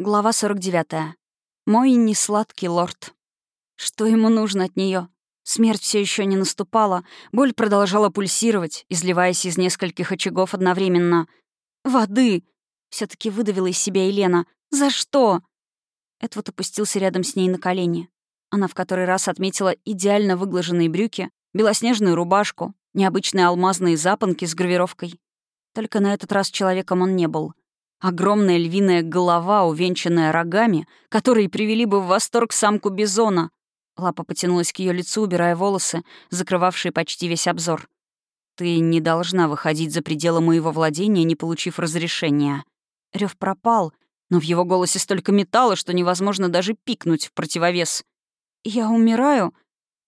Глава 49. Мой несладкий лорд. Что ему нужно от нее? Смерть все еще не наступала, боль продолжала пульсировать, изливаясь из нескольких очагов одновременно. «Воды!» — все таки выдавила из себя Елена. «За что?» Эдвард опустился рядом с ней на колени. Она в который раз отметила идеально выглаженные брюки, белоснежную рубашку, необычные алмазные запонки с гравировкой. Только на этот раз человеком он не был — Огромная львиная голова, увенчанная рогами, которые привели бы в восторг самку бизона. Лапа потянулась к ее лицу, убирая волосы, закрывавшие почти весь обзор. «Ты не должна выходить за пределы моего владения, не получив разрешения». Рев пропал, но в его голосе столько металла, что невозможно даже пикнуть в противовес. «Я умираю?»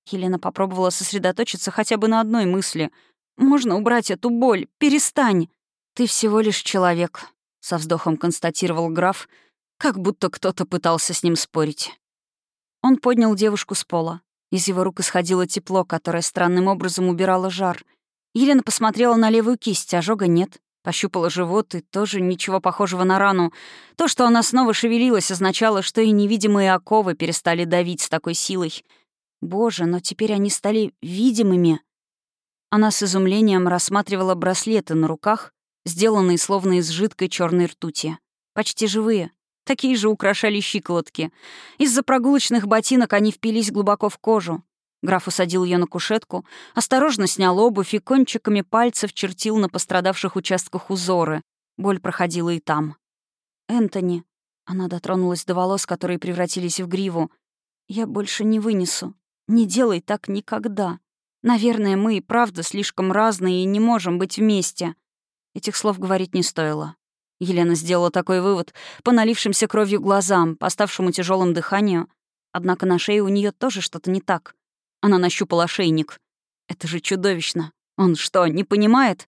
Елена попробовала сосредоточиться хотя бы на одной мысли. «Можно убрать эту боль? Перестань!» «Ты всего лишь человек», — со вздохом констатировал граф, как будто кто-то пытался с ним спорить. Он поднял девушку с пола. Из его рук исходило тепло, которое странным образом убирало жар. Елена посмотрела на левую кисть, ожога нет. Пощупала живот и тоже ничего похожего на рану. То, что она снова шевелилась, означало, что и невидимые оковы перестали давить с такой силой. Боже, но теперь они стали видимыми. Она с изумлением рассматривала браслеты на руках, сделанные словно из жидкой черной ртути. Почти живые. Такие же украшали щиколотки. Из-за прогулочных ботинок они впились глубоко в кожу. Граф усадил ее на кушетку, осторожно снял обувь и кончиками пальцев чертил на пострадавших участках узоры. Боль проходила и там. «Энтони», — она дотронулась до волос, которые превратились в гриву, «я больше не вынесу. Не делай так никогда. Наверное, мы и правда слишком разные и не можем быть вместе. Этих слов говорить не стоило. Елена сделала такой вывод по налившимся кровью глазам, по ставшему тяжелым дыханию. Однако на шее у нее тоже что-то не так. Она нащупала ошейник. Это же чудовищно. Он что, не понимает?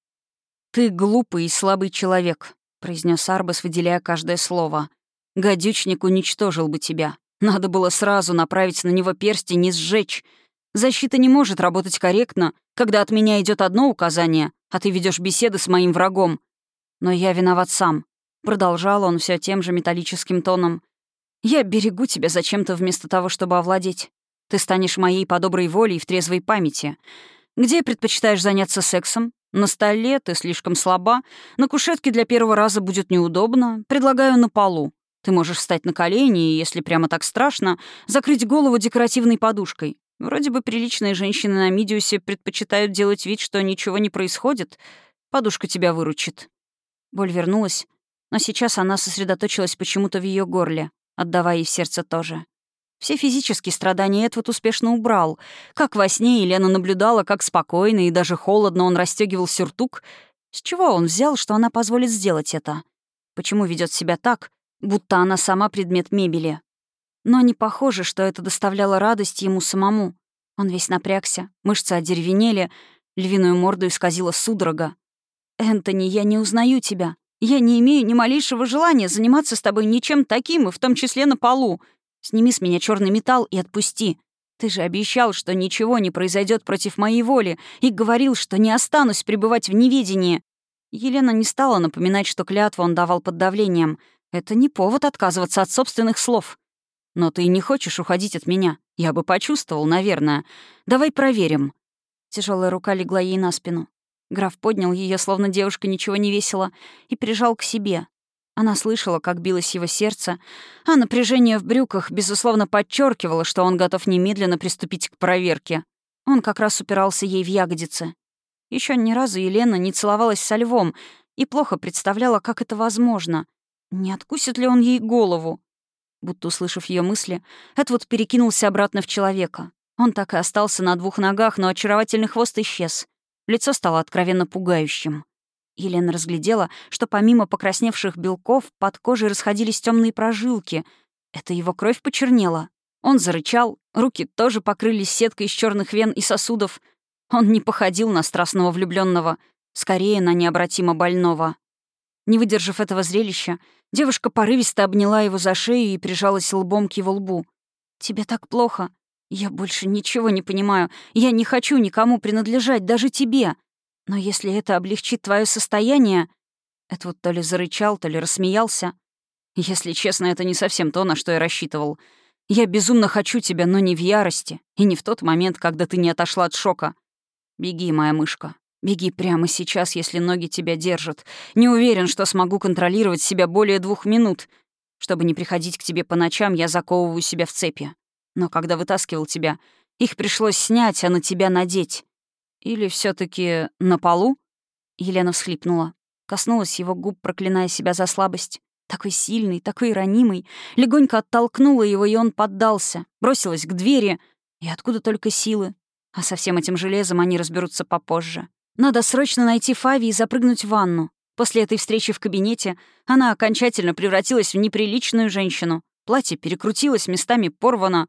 «Ты глупый и слабый человек», — произнес Арбас, выделяя каждое слово. «Гадючник уничтожил бы тебя. Надо было сразу направить на него перстень и сжечь. Защита не может работать корректно, когда от меня идет одно указание, а ты ведешь беседы с моим врагом. Но я виноват сам. Продолжал он все тем же металлическим тоном. Я берегу тебя зачем-то вместо того, чтобы овладеть. Ты станешь моей по доброй воле и в трезвой памяти. Где предпочитаешь заняться сексом? На столе ты слишком слаба, на кушетке для первого раза будет неудобно. Предлагаю на полу. Ты можешь встать на колени и, если прямо так страшно, закрыть голову декоративной подушкой. Вроде бы приличные женщины на Мидиусе предпочитают делать вид, что ничего не происходит. Подушка тебя выручит. Боль вернулась, но сейчас она сосредоточилась почему-то в ее горле, отдавая ей в сердце тоже. Все физические страдания Эдвард успешно убрал. Как во сне Елена наблюдала, как спокойно и даже холодно он расстегивал сюртук. С чего он взял, что она позволит сделать это? Почему ведет себя так, будто она сама предмет мебели? Но не похоже, что это доставляло радость ему самому. Он весь напрягся, мышцы одеревенели, львиную морду исказила судорога. «Энтони, я не узнаю тебя. Я не имею ни малейшего желания заниматься с тобой ничем таким, и в том числе на полу. Сними с меня черный металл и отпусти. Ты же обещал, что ничего не произойдет против моей воли, и говорил, что не останусь пребывать в неведении». Елена не стала напоминать, что клятву он давал под давлением. Это не повод отказываться от собственных слов. Но ты не хочешь уходить от меня. Я бы почувствовал, наверное. Давай проверим». Тяжелая рука легла ей на спину. Граф поднял ее, словно девушка ничего не весила, и прижал к себе. Она слышала, как билось его сердце, а напряжение в брюках, безусловно, подчеркивало, что он готов немедленно приступить к проверке. Он как раз упирался ей в ягодицы. Еще ни разу Елена не целовалась со львом и плохо представляла, как это возможно. Не откусит ли он ей голову? Будто услышав ее мысли, Эдвуд перекинулся обратно в человека. Он так и остался на двух ногах, но очаровательный хвост исчез. Лицо стало откровенно пугающим. Елена разглядела, что помимо покрасневших белков под кожей расходились темные прожилки. Это его кровь почернела. Он зарычал, руки тоже покрылись сеткой из черных вен и сосудов. Он не походил на страстного влюбленного, скорее на необратимо больного. Не выдержав этого зрелища, девушка порывисто обняла его за шею и прижалась лбом к его лбу. «Тебе так плохо. Я больше ничего не понимаю. Я не хочу никому принадлежать, даже тебе. Но если это облегчит твое состояние...» Это вот то ли зарычал, то ли рассмеялся. Если честно, это не совсем то, на что я рассчитывал. Я безумно хочу тебя, но не в ярости. И не в тот момент, когда ты не отошла от шока. Беги, моя мышка. Беги прямо сейчас, если ноги тебя держат. Не уверен, что смогу контролировать себя более двух минут. Чтобы не приходить к тебе по ночам, я заковываю себя в цепи. Но когда вытаскивал тебя, их пришлось снять, а на тебя надеть. Или все таки на полу? Елена всхлипнула. Коснулась его губ, проклиная себя за слабость. Такой сильный, такой ранимый. Легонько оттолкнула его, и он поддался. Бросилась к двери. И откуда только силы. А со всем этим железом они разберутся попозже. Надо срочно найти Фави и запрыгнуть в ванну. После этой встречи в кабинете она окончательно превратилась в неприличную женщину. Платье перекрутилось, местами порвано.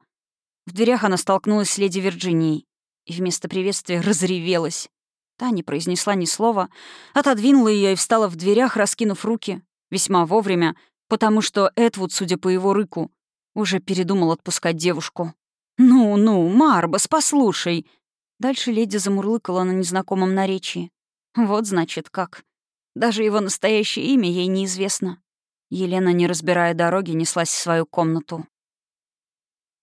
В дверях она столкнулась с леди Вирджинией. И вместо приветствия разревелась. Та не произнесла ни слова, отодвинула ее и встала в дверях, раскинув руки. Весьма вовремя, потому что Эдвуд, судя по его рыку, уже передумал отпускать девушку. «Ну-ну, Марбас, послушай!» Дальше леди замурлыкала на незнакомом наречии. Вот значит как. Даже его настоящее имя ей неизвестно. Елена, не разбирая дороги, неслась в свою комнату.